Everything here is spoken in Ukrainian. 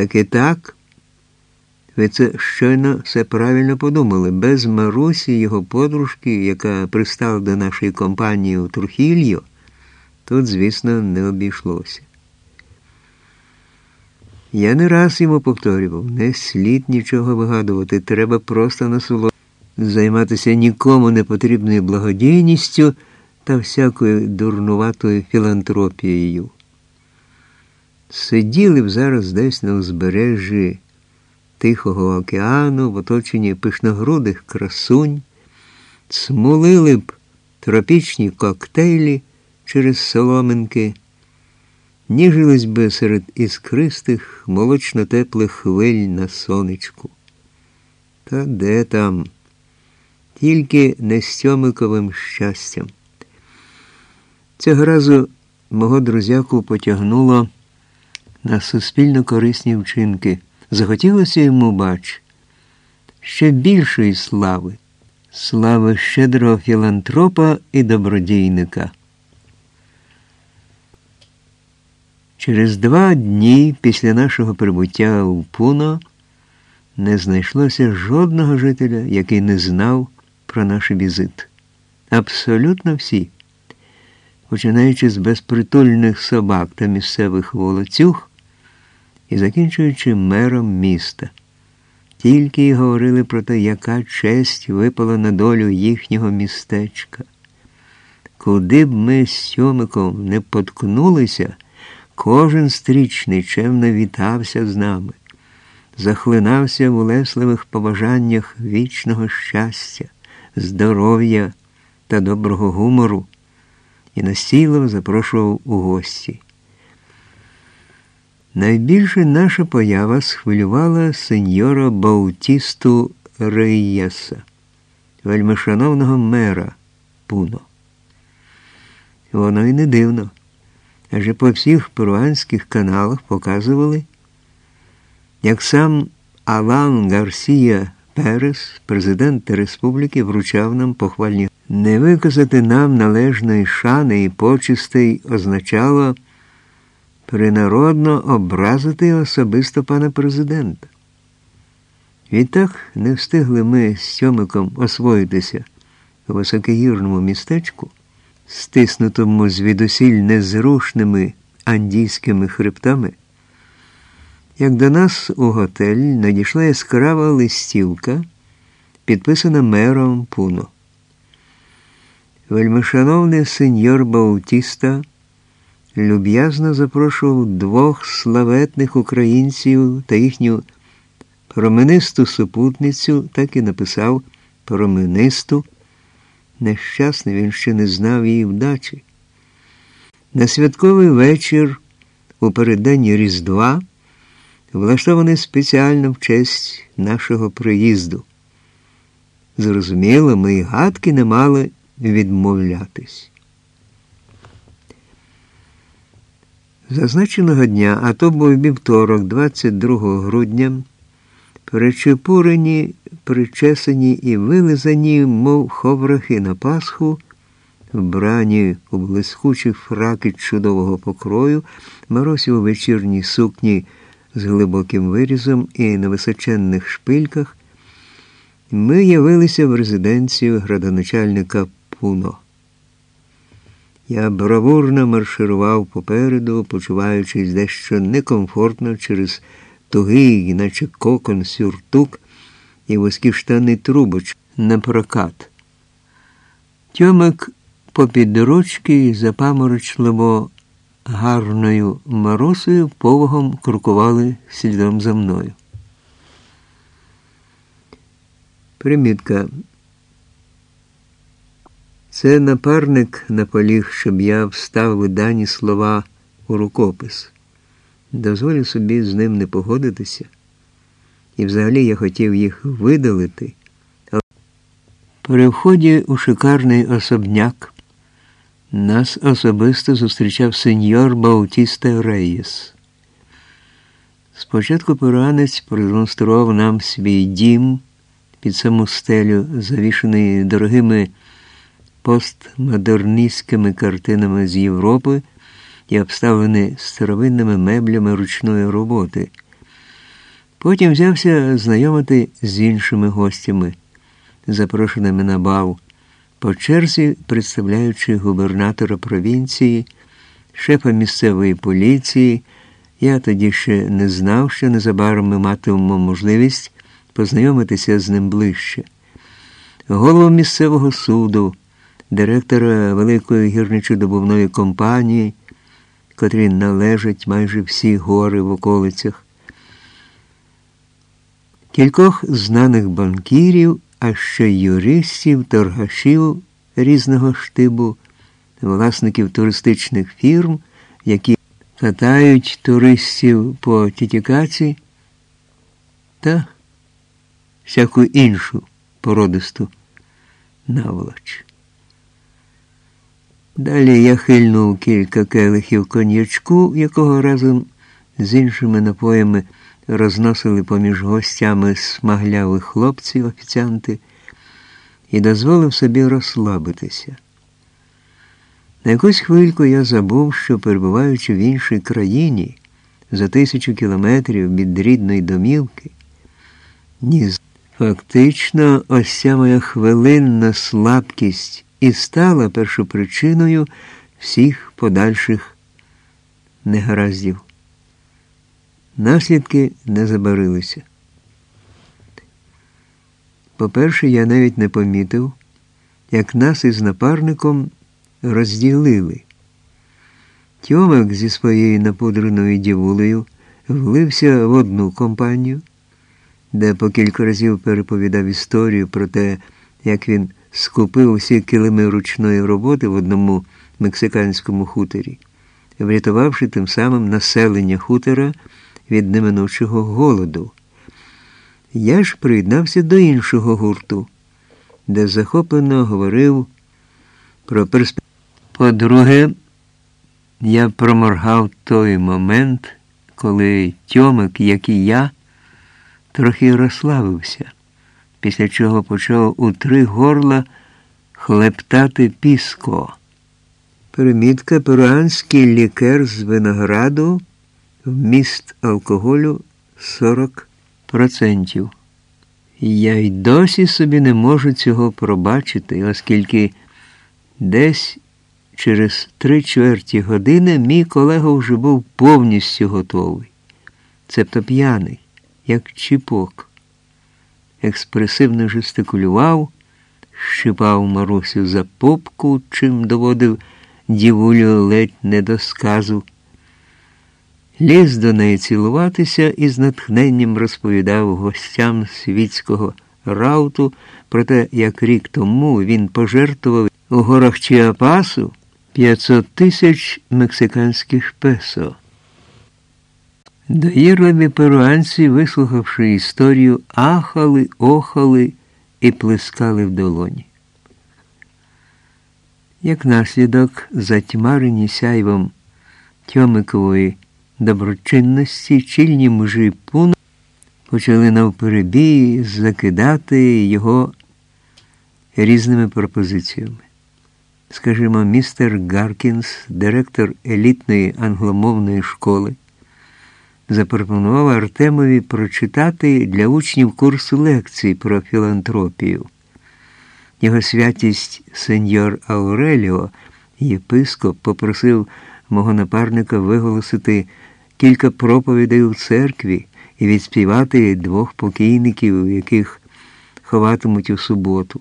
Так і так. Ви це щойно все правильно подумали. Без Марусі, його подружки, яка пристала до нашої компанії у Трухільо, тут, звісно, не обійшлося. Я не раз йому повторював, не слід нічого вигадувати, треба просто насолодитися, займатися нікому не потрібною благодійністю та всякою дурнуватою філантропією. Сиділи б зараз десь на узбережжі Тихого океану в оточенні пишногрудих красунь, смулили б тропічні коктейлі через соломинки, ніжились би серед іскристих молочно-теплих хвиль на сонечку. Та де там? Тільки не стьомиковим щастям. Цього разу мого друзяку потягнуло на суспільно корисні вчинки. Захотілося йому, бач, ще більшої слави, слави щедрого філантропа і добродійника. Через два дні після нашого прибуття у Пуно не знайшлося жодного жителя, який не знав про наш візит. Абсолютно всі, починаючи з безпритульних собак та місцевих волоцюг і закінчуючи мером міста. Тільки й говорили про те, яка честь випала на долю їхнього містечка. Куди б ми з сьомиком не поткнулися, кожен стрічний чемно вітався з нами, захлинався в улесливих побажаннях вічного щастя, здоров'я та доброго гумору і настійливо запрошував у гості. Найбільше наша поява схвилювала сеньора Баутісту Рейєса, вельмишановного мера Пуно. Воно й не дивно, адже по всіх перуанських каналах показували, як сам Алан Гарсія Перес, президент республіки, вручав нам похвальні. Не виказати нам належної шани і почестей означало принародно образити особисто пана президента. Відтак не встигли ми з Сьомиком освоїтися у високогірному містечку, стиснутому звідусіль незрушними андійськими хребтами, як до нас у готель надійшла яскрава листівка, підписана мером Пуно. Вельмишановний сеньор Баутіста люб'язно запрошував двох славетних українців та їхню променисту супутницю, так і написав променисту. Нещасний він ще не знав її вдачі. На святковий вечір у переддень Різдва влаштований спеціально в честь нашого приїзду. Зрозуміло, ми й гадки не мали відмовлятись. Зазначеного дня, а то був вівторок, 22 грудня, перечепурені, причесані і вилизані, мов ховрахи на Пасху, вбрані у блискучі фраки чудового покрою, Маросі у вечірній сукні з глибоким вирізом і на височенних шпильках, ми явилися в резиденцію градоначальника Пуно. Я бравурно марширував попереду, почуваючись дещо некомфортно через тугий, наче кокон, сюртук і вузькі штани трубоч на прокат. Тьомик попід ручки запаморочливо гарною марусою повагом крокували слідом за мною. Примітка. Це напарник наполіг, щоб я вставив дані слова у рукопис. Дозволю собі з ним не погодитися. І взагалі я хотів їх видалити. Але при вході у шикарний особняк нас особисто зустрічав сеньор Баутіста Рейєс. Спочатку поранець продемонстрував нам свій дім під саму стелю, завішений дорогими постмодерністськими картинами з Європи і обставлений старовинними меблями ручної роботи, Потім взявся знайомити з іншими гостями, запрошеними на бал, по черзі представляючи губернатора провінції, шефа місцевої поліції. Я тоді ще не знав, що незабаром ми матимемо можливість познайомитися з ним ближче. Голову місцевого суду, директора великої гірничодобувної компанії, котрі належать майже всі гори в околицях, кількох знаних банкірів, а ще юристів, торгашів різного штибу, власників туристичних фірм, які катають туристів по Тітікаці та всяку іншу породисту наволоч. Далі я хильнув кілька келихів коньячку, якого разом з іншими напоями розносили поміж гостями смаглявих хлопців, офіціанти, і дозволив собі розслабитися. На якусь хвильку я забув, що, перебуваючи в іншій країні за тисячу кілометрів від рідної домівки, ні, фактично ось ця моя хвилинна слабкість і стала першопричиною всіх подальших негараздів. Наслідки не забарилися. По-перше, я навіть не помітив, як нас із напарником розділили. Тьомик зі своєю напудреною дівулею влився в одну компанію, де по кілька разів переповідав історію про те, як він скупив усі килими ручної роботи в одному мексиканському хуторі, врятувавши тим самим населення хутора від неминучого голоду. Я ж приєднався до іншого гурту, де захоплено говорив про перспективу. По-друге, я проморгав той момент, коли Тьомик, як і я, трохи розслабився, після чого почав у три горла хлептати піско. Примітка перуанський лікер з винограду, вміст алкоголю 40%. Я й досі собі не можу цього пробачити, оскільки десь через три чверті години мій колега вже був повністю готовий, цебто п'яний, як чіпок. Експресивно жестикулював, щипав Марусю за попку, чим доводив дівулю ледь не до сказу. Ліз до неї цілуватися і з натхненням розповідав гостям світського рауту про те, як рік тому він пожертвував у горах Чіапасу 500 тисяч мексиканських песо. Доїрливі перуанці, вислухавши історію, ахали, охали і плескали в долоні. Як наслідок, затьмарені сяйвом Тьомикової доброчинності, чільні мужі пуну почали навперебій закидати його різними пропозиціями. Скажімо, містер Гаркінс, директор елітної англомовної школи, запропонував Артемові прочитати для учнів курсу лекцій про філантропію. Його святість сеньор Ауреліо, єпископ, попросив мого напарника виголосити кілька проповідей у церкві і відспівати двох покійників, яких ховатимуть у суботу.